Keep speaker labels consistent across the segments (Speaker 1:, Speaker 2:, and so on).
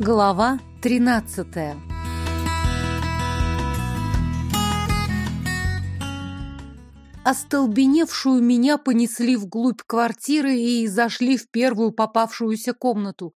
Speaker 1: Глава 13 Остолбеневшую меня понесли вглубь квартиры и зашли в первую попавшуюся комнату.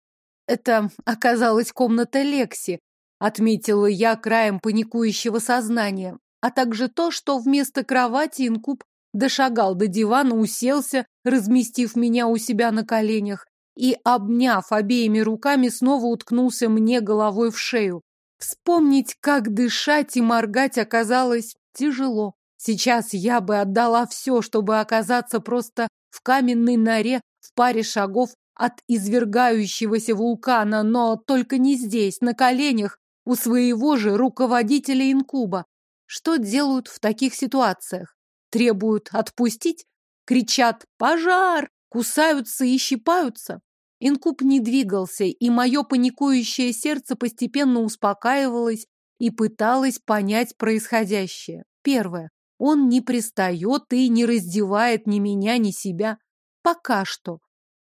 Speaker 1: Это оказалась комната Лекси, отметила я краем паникующего сознания, а также то, что вместо кровати инкуб дошагал до дивана, уселся, разместив меня у себя на коленях, и, обняв обеими руками, снова уткнулся мне головой в шею. Вспомнить, как дышать и моргать оказалось тяжело. Сейчас я бы отдала все, чтобы оказаться просто в каменной норе в паре шагов от извергающегося вулкана, но только не здесь, на коленях, у своего же руководителя инкуба. Что делают в таких ситуациях? Требуют отпустить? Кричат «Пожар!», кусаются и щипаются? Инкуб не двигался, и мое паникующее сердце постепенно успокаивалось и пыталось понять происходящее. Первое. Он не пристает и не раздевает ни меня, ни себя. Пока что.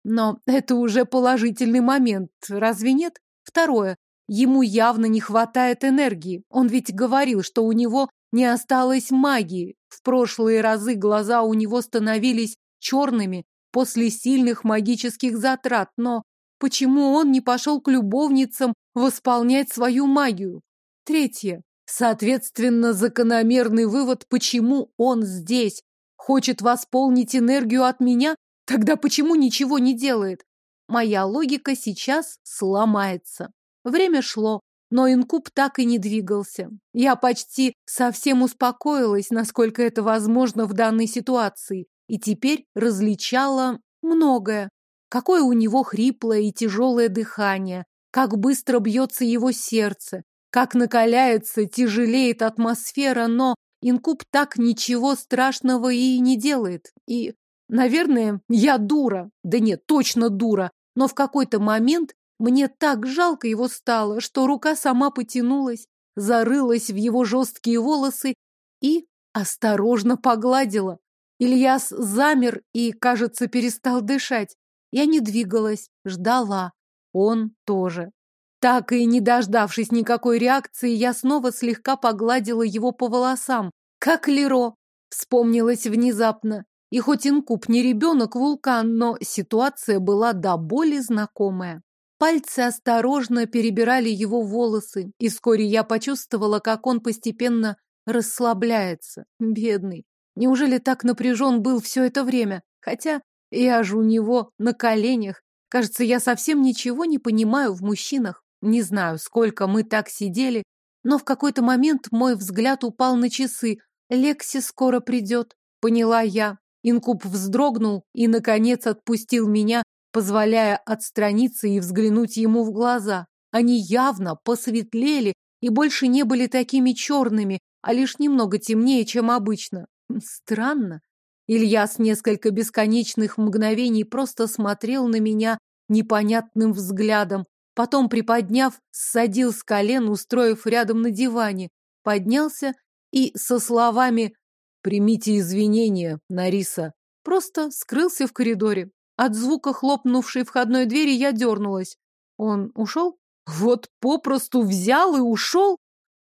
Speaker 1: Но это уже положительный момент, разве нет? Второе. Ему явно не хватает энергии. Он ведь говорил, что у него не осталось магии. В прошлые разы глаза у него становились черными, после сильных магических затрат, но почему он не пошел к любовницам восполнять свою магию? Третье. Соответственно, закономерный вывод, почему он здесь. Хочет восполнить энергию от меня? Тогда почему ничего не делает? Моя логика сейчас сломается. Время шло, но инкуб так и не двигался. Я почти совсем успокоилась, насколько это возможно в данной ситуации и теперь различала многое. Какое у него хриплое и тяжелое дыхание, как быстро бьется его сердце, как накаляется, тяжелеет атмосфера, но инкуб так ничего страшного и не делает. И, наверное, я дура. Да нет, точно дура. Но в какой-то момент мне так жалко его стало, что рука сама потянулась, зарылась в его жесткие волосы и осторожно погладила. Ильяс замер и, кажется, перестал дышать. Я не двигалась, ждала. Он тоже. Так и не дождавшись никакой реакции, я снова слегка погладила его по волосам. Как Леро, вспомнилось внезапно. И хоть инкуб не ребенок, вулкан, но ситуация была до боли знакомая. Пальцы осторожно перебирали его волосы, и вскоре я почувствовала, как он постепенно расслабляется. Бедный. Неужели так напряжен был все это время? Хотя я же у него на коленях. Кажется, я совсем ничего не понимаю в мужчинах. Не знаю, сколько мы так сидели, но в какой-то момент мой взгляд упал на часы. Лекси скоро придет, поняла я. Инкуб вздрогнул и, наконец, отпустил меня, позволяя отстраниться и взглянуть ему в глаза. Они явно посветлели и больше не были такими черными, а лишь немного темнее, чем обычно. Странно. Ильяс несколько бесконечных мгновений просто смотрел на меня непонятным взглядом, потом, приподняв, ссадил с колен, устроив рядом на диване, поднялся и со словами «Примите извинения, Нариса», просто скрылся в коридоре. От звука хлопнувшей входной двери я дернулась. Он ушел? Вот попросту взял и ушел?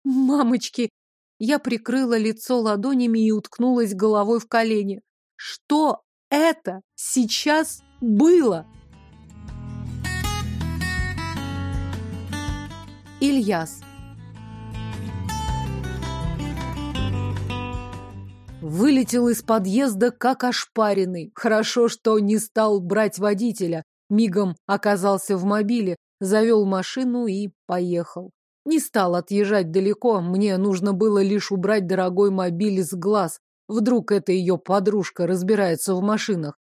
Speaker 1: Мамочки, я прикрыла лицо ладонями и уткнулась головой в колени. Что это сейчас было? Ильяс Вылетел из подъезда, как ошпаренный. Хорошо, что не стал брать водителя. Мигом оказался в мобиле, завел машину и поехал. Не стал отъезжать далеко, мне нужно было лишь убрать дорогой мобиль с глаз. Вдруг эта ее подружка разбирается в машинах.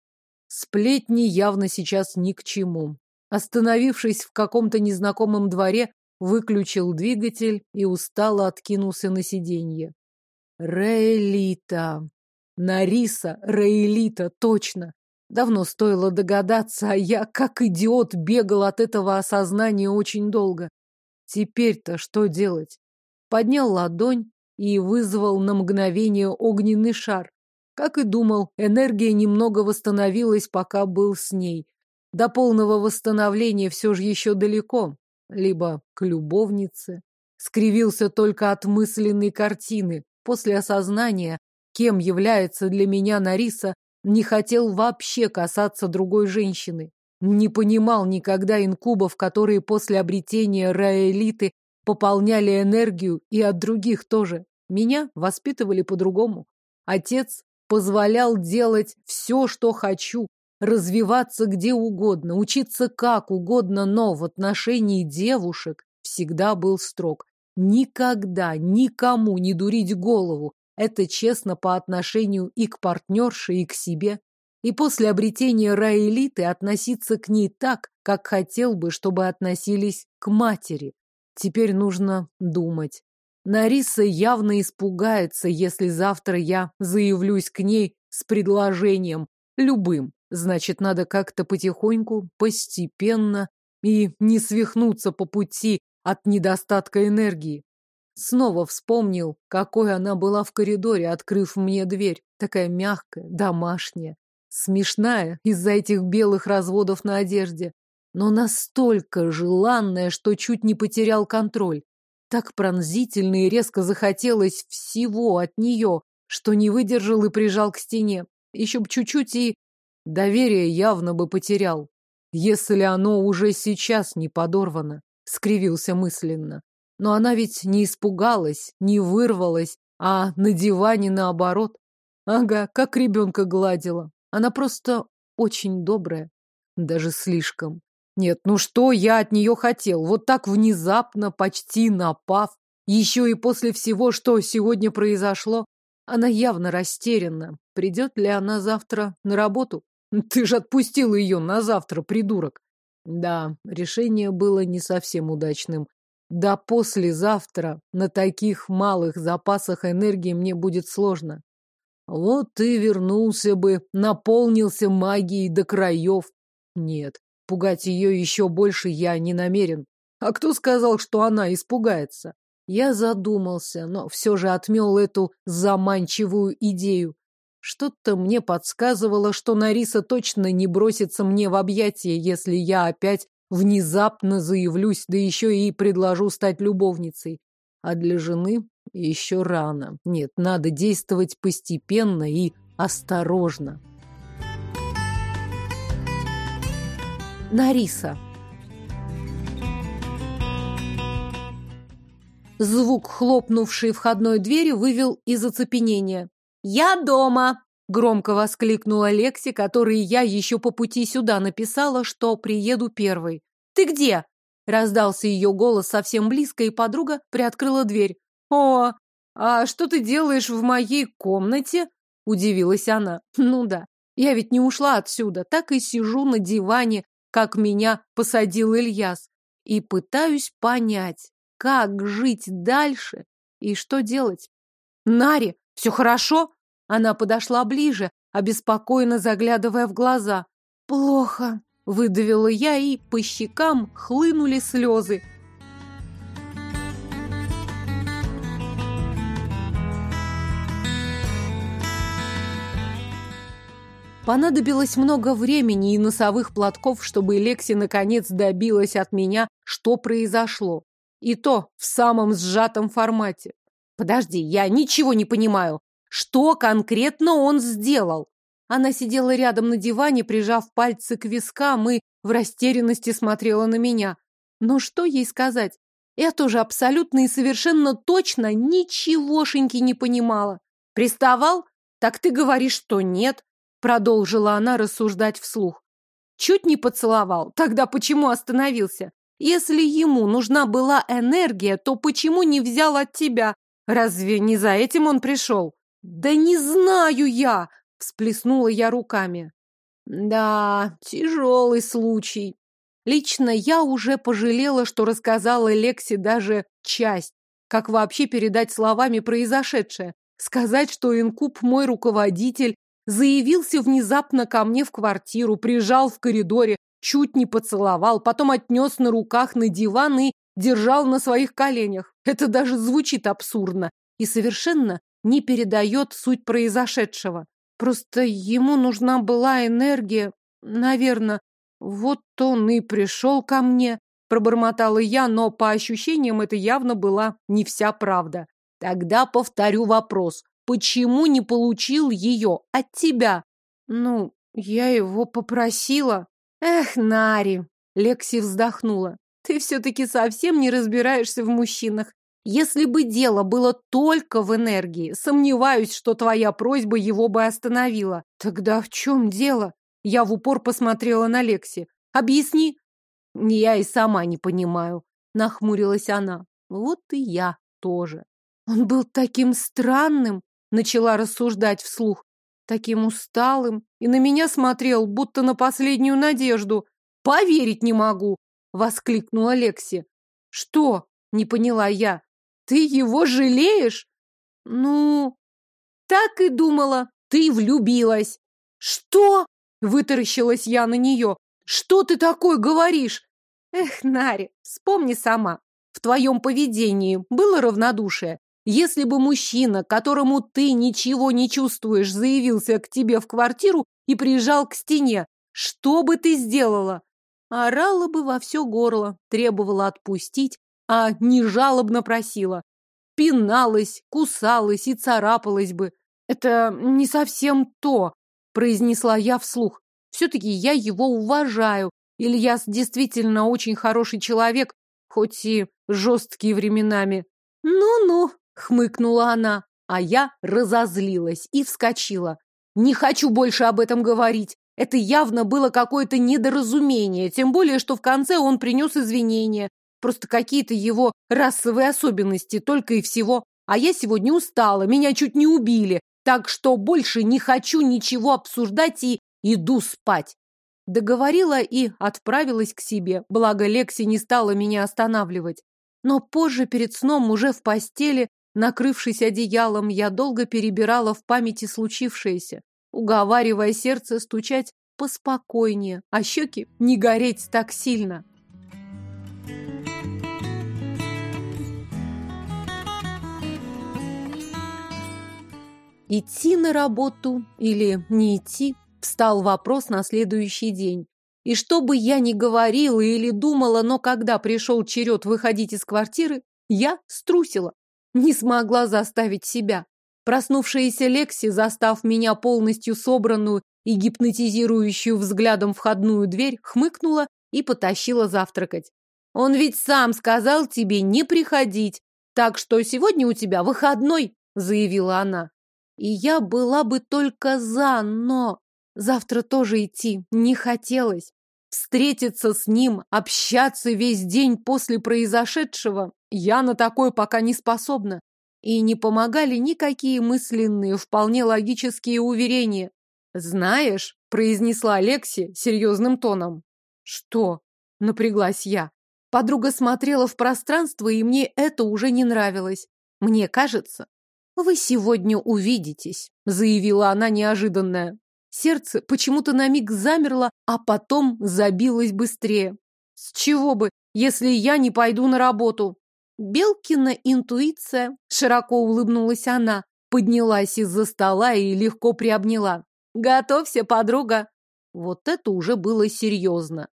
Speaker 1: Сплетни явно сейчас ни к чему. Остановившись в каком-то незнакомом дворе, выключил двигатель и устало откинулся на сиденье. Рейлита. Нариса Рейлита, точно. Давно стоило догадаться, а я, как идиот, бегал от этого осознания очень долго. Теперь-то что делать? Поднял ладонь и вызвал на мгновение огненный шар. Как и думал, энергия немного восстановилась, пока был с ней. До полного восстановления все же еще далеко. либо к любовнице. Скривился только от мысленной картины. После осознания, кем является для меня Нариса, не хотел вообще касаться другой женщины. Не понимал никогда инкубов, которые после обретения раэлиты пополняли энергию и от других тоже. Меня воспитывали по-другому. Отец позволял делать все, что хочу, развиваться где угодно, учиться как угодно, но в отношении девушек всегда был строг. Никогда никому не дурить голову. Это честно по отношению и к партнерше, и к себе. И после обретения Раэлиты относиться к ней так, как хотел бы, чтобы относились к матери. Теперь нужно думать. Нариса явно испугается, если завтра я заявлюсь к ней с предложением, любым. Значит, надо как-то потихоньку, постепенно и не свихнуться по пути от недостатка энергии. Снова вспомнил, какой она была в коридоре, открыв мне дверь. Такая мягкая, домашняя, смешная из-за этих белых разводов на одежде, но настолько желанная, что чуть не потерял контроль. Так пронзительно и резко захотелось всего от нее, что не выдержал и прижал к стене. Еще б чуть-чуть и доверие явно бы потерял, если оно уже сейчас не подорвано скривился мысленно. Но она ведь не испугалась, не вырвалась, а на диване наоборот. Ага, как ребенка гладила. Она просто очень добрая. Даже слишком. Нет, ну что я от нее хотел? Вот так внезапно, почти напав. Еще и после всего, что сегодня произошло. Она явно растеряна. Придет ли она завтра на работу? Ты же отпустил ее на завтра, придурок. Да, решение было не совсем удачным. Да послезавтра на таких малых запасах энергии мне будет сложно. Вот ты вернулся бы, наполнился магией до краев. Нет, пугать ее еще больше я не намерен. А кто сказал, что она испугается? Я задумался, но все же отмел эту заманчивую идею. Что-то мне подсказывало, что Нариса точно не бросится мне в объятия, если я опять внезапно заявлюсь, да еще и предложу стать любовницей. А для жены еще рано. Нет, надо действовать постепенно и осторожно. Нариса. Звук хлопнувшей входной двери вывел из оцепенения. «Я дома!» — громко воскликнула Лекси, которой я еще по пути сюда написала, что приеду первой. «Ты где?» — раздался ее голос совсем близко, и подруга приоткрыла дверь. «О, а что ты делаешь в моей комнате?» — удивилась она. «Ну да, я ведь не ушла отсюда, так и сижу на диване, как меня посадил Ильяс, и пытаюсь понять, как жить дальше и что делать. Нари, все хорошо? Она подошла ближе, обеспокоенно заглядывая в глаза. Плохо, выдавила я, и по щекам хлынули слезы. Понадобилось много времени и носовых платков, чтобы Лекси наконец добилась от меня, что произошло. И то в самом сжатом формате. Подожди, я ничего не понимаю. Что конкретно он сделал? Она сидела рядом на диване, прижав пальцы к вискам и в растерянности смотрела на меня. Но что ей сказать? Я тоже абсолютно и совершенно точно ничегошеньки не понимала. Приставал? Так ты говоришь, что нет, продолжила она рассуждать вслух. Чуть не поцеловал. Тогда почему остановился? Если ему нужна была энергия, то почему не взял от тебя? Разве не за этим он пришел? Да не знаю я, всплеснула я руками. Да, тяжелый случай. Лично я уже пожалела, что рассказала Лекси даже часть, как вообще передать словами произошедшее. Сказать, что инкуб мой руководитель заявился внезапно ко мне в квартиру, прижал в коридоре, чуть не поцеловал, потом отнес на руках на диван и держал на своих коленях. Это даже звучит абсурдно и совершенно не передает суть произошедшего. Просто ему нужна была энергия, наверное. Вот он и пришел ко мне, пробормотала я, но по ощущениям это явно была не вся правда. Тогда повторю вопрос. Почему не получил ее от тебя? Ну, я его попросила. Эх, Нари, Лекси вздохнула. Ты все-таки совсем не разбираешься в мужчинах. Если бы дело было только в энергии, сомневаюсь, что твоя просьба его бы остановила. Тогда в чем дело? Я в упор посмотрела на Лекси. Объясни. Я и сама не понимаю, нахмурилась она. Вот и я тоже. Он был таким странным, начала рассуждать вслух, таким усталым, и на меня смотрел, будто на последнюю надежду. Поверить не могу, воскликнула Лекси. Что? Не поняла я. Ты его жалеешь? Ну, так и думала. Ты влюбилась. Что? Вытаращилась я на нее. Что ты такое говоришь? Эх, Нари, вспомни сама. В твоем поведении было равнодушие. Если бы мужчина, которому ты ничего не чувствуешь, заявился к тебе в квартиру и прижал к стене, что бы ты сделала? Орала бы во все горло, требовала отпустить, а не жалобно просила. Пиналась, кусалась и царапалась бы. Это не совсем то, произнесла я вслух. Все-таки я его уважаю. Ильяс действительно очень хороший человек, хоть и жесткий временами. Ну-ну, хмыкнула она, а я разозлилась и вскочила. Не хочу больше об этом говорить. Это явно было какое-то недоразумение, тем более, что в конце он принес извинения. Просто какие-то его расовые особенности, только и всего. А я сегодня устала, меня чуть не убили, так что больше не хочу ничего обсуждать и иду спать. Договорила и отправилась к себе, благо Лекси не стала меня останавливать. Но позже, перед сном, уже в постели, накрывшись одеялом, я долго перебирала в памяти случившееся уговаривая сердце стучать поспокойнее, а щеки не гореть так сильно. Идти на работу или не идти, встал вопрос на следующий день. И что бы я ни говорила или думала, но когда пришел черед выходить из квартиры, я струсила. Не смогла заставить себя. Проснувшаяся Лекси, застав меня полностью собранную и гипнотизирующую взглядом входную дверь, хмыкнула и потащила завтракать. «Он ведь сам сказал тебе не приходить, так что сегодня у тебя выходной», — заявила она. И я была бы только за, но завтра тоже идти не хотелось. Встретиться с ним, общаться весь день после произошедшего я на такое пока не способна и не помогали никакие мысленные, вполне логические уверения. «Знаешь», — произнесла Алекси серьезным тоном. «Что?» — напряглась я. Подруга смотрела в пространство, и мне это уже не нравилось. «Мне кажется, вы сегодня увидитесь», — заявила она неожиданная. Сердце почему-то на миг замерло, а потом забилось быстрее. «С чего бы, если я не пойду на работу?» Белкина интуиция, широко улыбнулась она, поднялась из-за стола и легко приобняла. Готовься, подруга. Вот это уже было серьезно.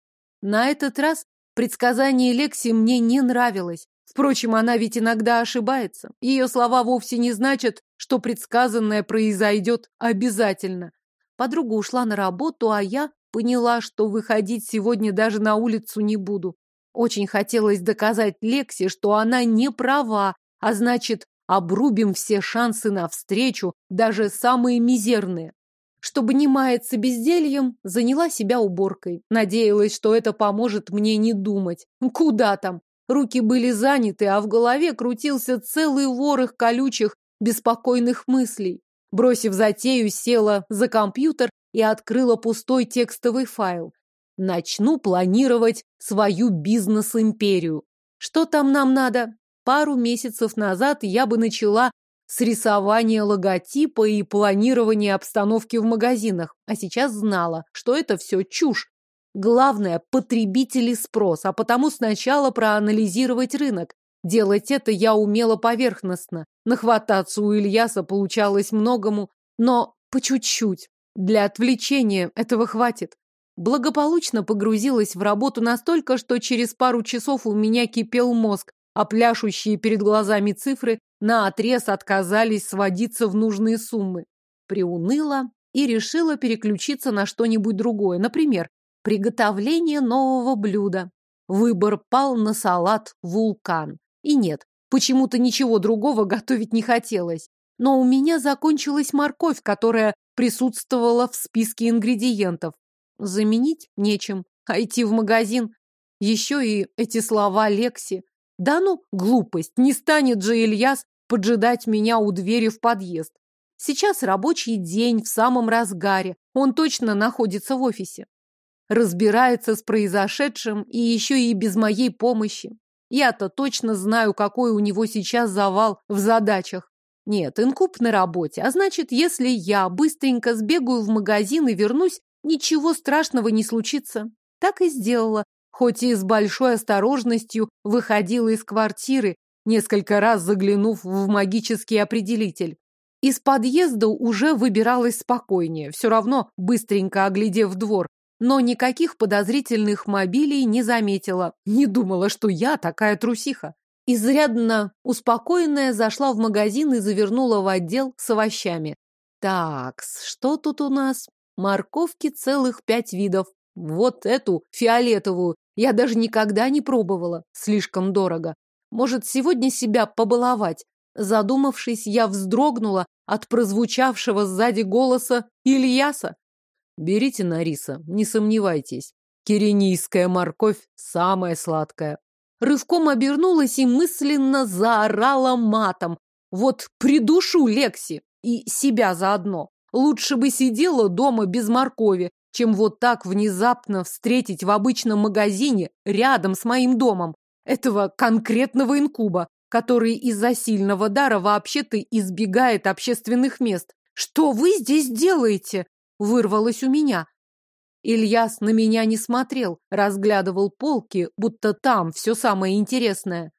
Speaker 1: На этот раз предсказание Лекси мне не нравилось. Впрочем, она ведь иногда ошибается. Ее слова вовсе не значат, что предсказанное произойдет обязательно. Подруга ушла на работу, а я поняла, что выходить сегодня даже на улицу не буду. Очень хотелось доказать Лексе, что она не права, а значит, обрубим все шансы на встречу, даже самые мизерные. Чтобы не маяться бездельем, заняла себя уборкой. Надеялась, что это поможет мне не думать. Куда там? Руки были заняты, а в голове крутился целый ворох колючих, беспокойных мыслей. Бросив затею, села за компьютер и открыла пустой текстовый файл. Начну планировать свою бизнес-империю. Что там нам надо? Пару месяцев назад я бы начала с рисования логотипа и планирования обстановки в магазинах, а сейчас знала, что это все чушь. Главное – потребители спрос, а потому сначала проанализировать рынок. Делать это я умела поверхностно. Нахвататься у Ильяса получалось многому, но по чуть-чуть. Для отвлечения этого хватит. Благополучно погрузилась в работу настолько, что через пару часов у меня кипел мозг, а пляшущие перед глазами цифры наотрез отказались сводиться в нужные суммы. Приуныла и решила переключиться на что-нибудь другое. Например, приготовление нового блюда. Выбор пал на салат «Вулкан». И нет, почему-то ничего другого готовить не хотелось. Но у меня закончилась морковь, которая присутствовала в списке ингредиентов. Заменить нечем, а идти в магазин. Еще и эти слова Лекси. Да ну, глупость, не станет же Ильяс поджидать меня у двери в подъезд. Сейчас рабочий день в самом разгаре, он точно находится в офисе. Разбирается с произошедшим и еще и без моей помощи. Я-то точно знаю, какой у него сейчас завал в задачах. Нет, инкуб на работе, а значит, если я быстренько сбегаю в магазин и вернусь, ничего страшного не случится. Так и сделала, хоть и с большой осторожностью выходила из квартиры, несколько раз заглянув в магический определитель. Из подъезда уже выбиралась спокойнее, все равно быстренько оглядев двор, но никаких подозрительных мобилей не заметила. Не думала, что я такая трусиха. Изрядно успокоенная зашла в магазин и завернула в отдел с овощами. Так, что тут у нас? Морковки целых пять видов. Вот эту, фиолетовую, я даже никогда не пробовала. Слишком дорого. Может, сегодня себя побаловать? Задумавшись, я вздрогнула от прозвучавшего сзади голоса Ильяса. Берите Нариса, не сомневайтесь. Киренийская морковь самая сладкая. Рывком обернулась и мысленно заорала матом. Вот придушу Лекси и себя заодно. Лучше бы сидела дома без моркови, чем вот так внезапно встретить в обычном магазине рядом с моим домом этого конкретного инкуба, который из-за сильного дара вообще-то избегает общественных мест. Что вы здесь делаете? Вырвалось у меня. Ильяс на меня не смотрел, разглядывал полки, будто там все самое интересное.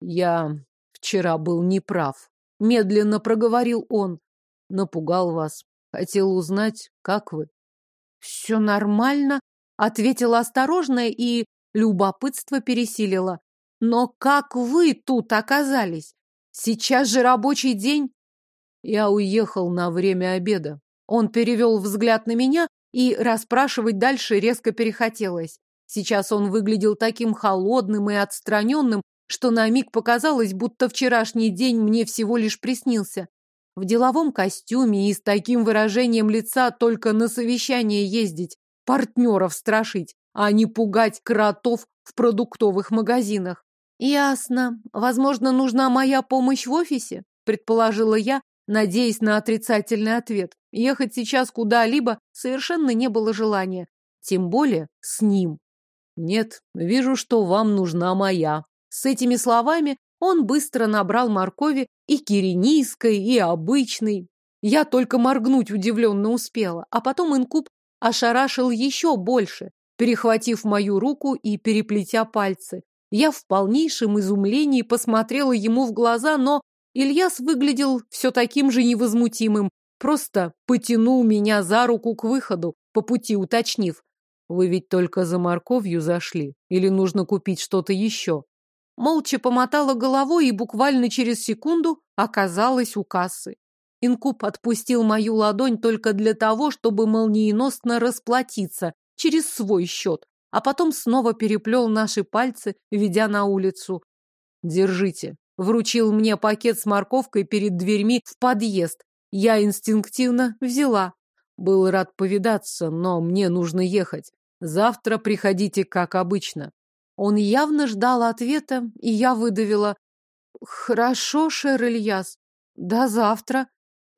Speaker 1: Я вчера был неправ. Медленно проговорил он. Напугал вас. Хотел узнать, как вы. Все нормально, ответила осторожно и любопытство пересилило. Но как вы тут оказались? Сейчас же рабочий день. Я уехал на время обеда. Он перевел взгляд на меня, и расспрашивать дальше резко перехотелось. Сейчас он выглядел таким холодным и отстраненным, что на миг показалось, будто вчерашний день мне всего лишь приснился. В деловом костюме и с таким выражением лица только на совещание ездить, партнеров страшить, а не пугать кротов в продуктовых магазинах. Ясно. Возможно, нужна моя помощь в офисе, предположила я, надеясь на отрицательный ответ. Ехать сейчас куда-либо совершенно не было желания. Тем более с ним. Нет, вижу, что вам нужна моя. С этими словами он быстро набрал моркови и киренийской, и обычной. Я только моргнуть удивленно успела, а потом инкуб ошарашил еще больше, перехватив мою руку и переплетя пальцы. Я в полнейшем изумлении посмотрела ему в глаза, но Ильяс выглядел все таким же невозмутимым, просто потянул меня за руку к выходу, по пути уточнив. Вы ведь только за морковью зашли? Или нужно купить что-то еще? Молча помотала головой и буквально через секунду оказалась у кассы. Инкуб отпустил мою ладонь только для того, чтобы молниеносно расплатиться через свой счет, а потом снова переплел наши пальцы, ведя на улицу. Держите, Вручил мне пакет с морковкой перед дверьми в подъезд. Я инстинктивно взяла. Был рад повидаться, но мне нужно ехать. Завтра приходите, как обычно. Он явно ждал ответа, и я выдавила. Хорошо, Шер Ильяс. До завтра.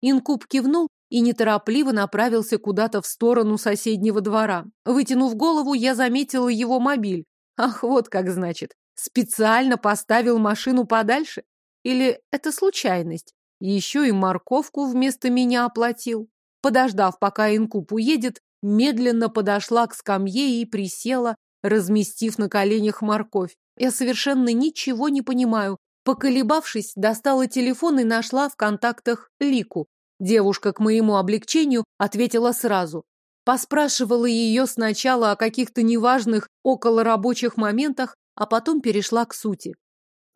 Speaker 1: Инкуб кивнул и неторопливо направился куда-то в сторону соседнего двора. Вытянув голову, я заметила его мобиль. Ах, вот как значит. Специально поставил машину подальше? Или это случайность? Еще и морковку вместо меня оплатил. Подождав, пока инкуб уедет, медленно подошла к скамье и присела, разместив на коленях морковь. Я совершенно ничего не понимаю. Поколебавшись, достала телефон и нашла в контактах Лику. Девушка к моему облегчению ответила сразу. Поспрашивала ее сначала о каких-то неважных околорабочих моментах, а потом перешла к сути.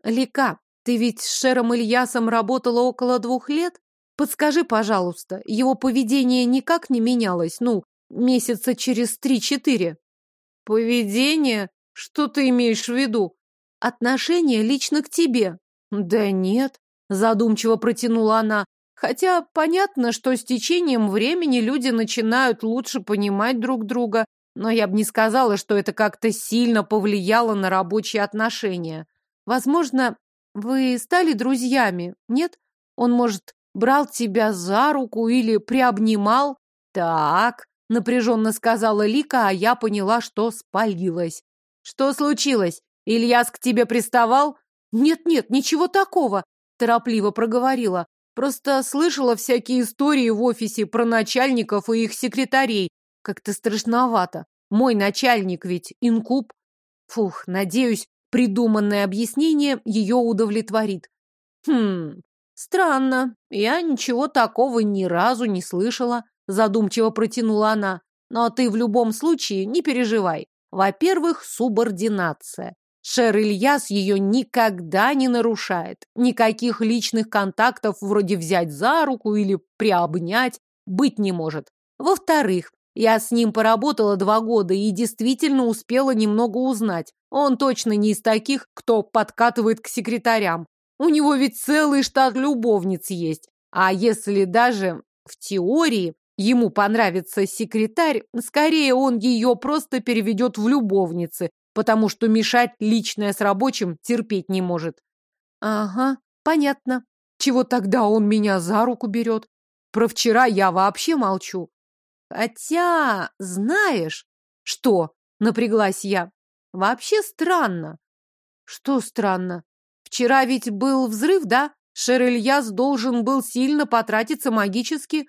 Speaker 1: Лика, ты ведь с Шером Ильясом работала около двух лет? Подскажи, пожалуйста, его поведение никак не менялось, ну, месяца через три-четыре? Поведение? Что ты имеешь в виду? Отношение лично к тебе. Да нет, задумчиво протянула она. Хотя понятно, что с течением времени люди начинают лучше понимать друг друга, но я бы не сказала, что это как-то сильно повлияло на рабочие отношения. Возможно, вы стали друзьями, нет? Он, может, брал тебя за руку или приобнимал? Так, напряженно сказала Лика, а я поняла, что спалилась. Что случилось? Ильяс к тебе приставал? Нет-нет, ничего такого, торопливо проговорила. Просто слышала всякие истории в офисе про начальников и их секретарей. Как-то страшновато. Мой начальник ведь инкуб. Фух, надеюсь, придуманное объяснение ее удовлетворит. Хм, странно. Я ничего такого ни разу не слышала, задумчиво протянула она. Но ты в любом случае не переживай. Во-первых, субординация. Шер Ильяс ее никогда не нарушает. Никаких личных контактов вроде взять за руку или приобнять быть не может. Во-вторых, я с ним поработала два года и действительно успела немного узнать. Он точно не из таких, кто подкатывает к секретарям. У него ведь целый штат любовниц есть. А если даже в теории ему понравится секретарь, скорее он ее просто переведет в любовницы, потому что мешать личное с рабочим терпеть не может. Ага, понятно. Чего тогда он меня за руку берет? Про вчера я вообще молчу. Хотя, знаешь... Что? Напряглась я. Вообще странно. Что странно? Вчера ведь был взрыв, да? Шер должен был сильно потратиться магически.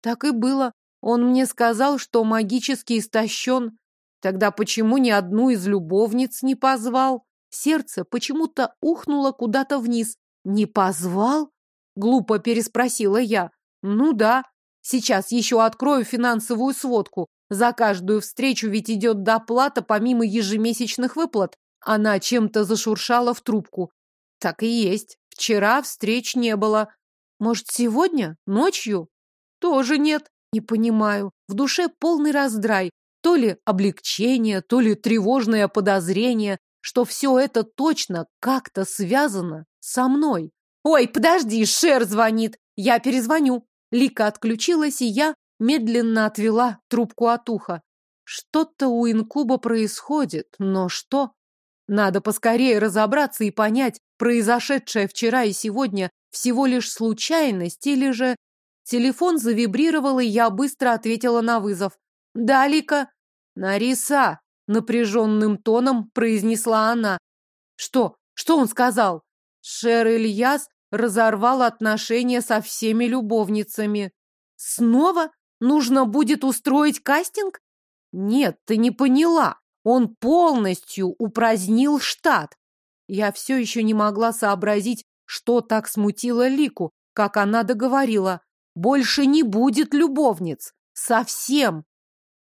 Speaker 1: Так и было. Он мне сказал, что магически истощен. Тогда почему ни одну из любовниц не позвал? Сердце почему-то ухнуло куда-то вниз. Не позвал? Глупо переспросила я. Ну да, Сейчас еще открою финансовую сводку. За каждую встречу ведь идет доплата помимо ежемесячных выплат. Она чем-то зашуршала в трубку. Так и есть. Вчера встреч не было. Может, сегодня? Ночью? Тоже нет. Не понимаю. В душе полный раздрай. То ли облегчение, то ли тревожное подозрение, что все это точно как-то связано со мной. Ой, подожди, Шер звонит. Я перезвоню. Лика отключилась, и я медленно отвела трубку от уха. Что-то у инкуба происходит, но что? Надо поскорее разобраться и понять, произошедшее вчера и сегодня всего лишь случайность или же... Телефон завибрировал, и я быстро ответила на вызов. «Да, Лика?» «Нариса!» — напряженным тоном произнесла она. «Что? Что он сказал?» Шер Ильяс разорвал отношения со всеми любовницами. Снова нужно будет устроить кастинг? Нет, ты не поняла. Он полностью упразднил штат. Я все еще не могла сообразить, что так смутило Лику, как она договорила. Больше не будет любовниц. Совсем.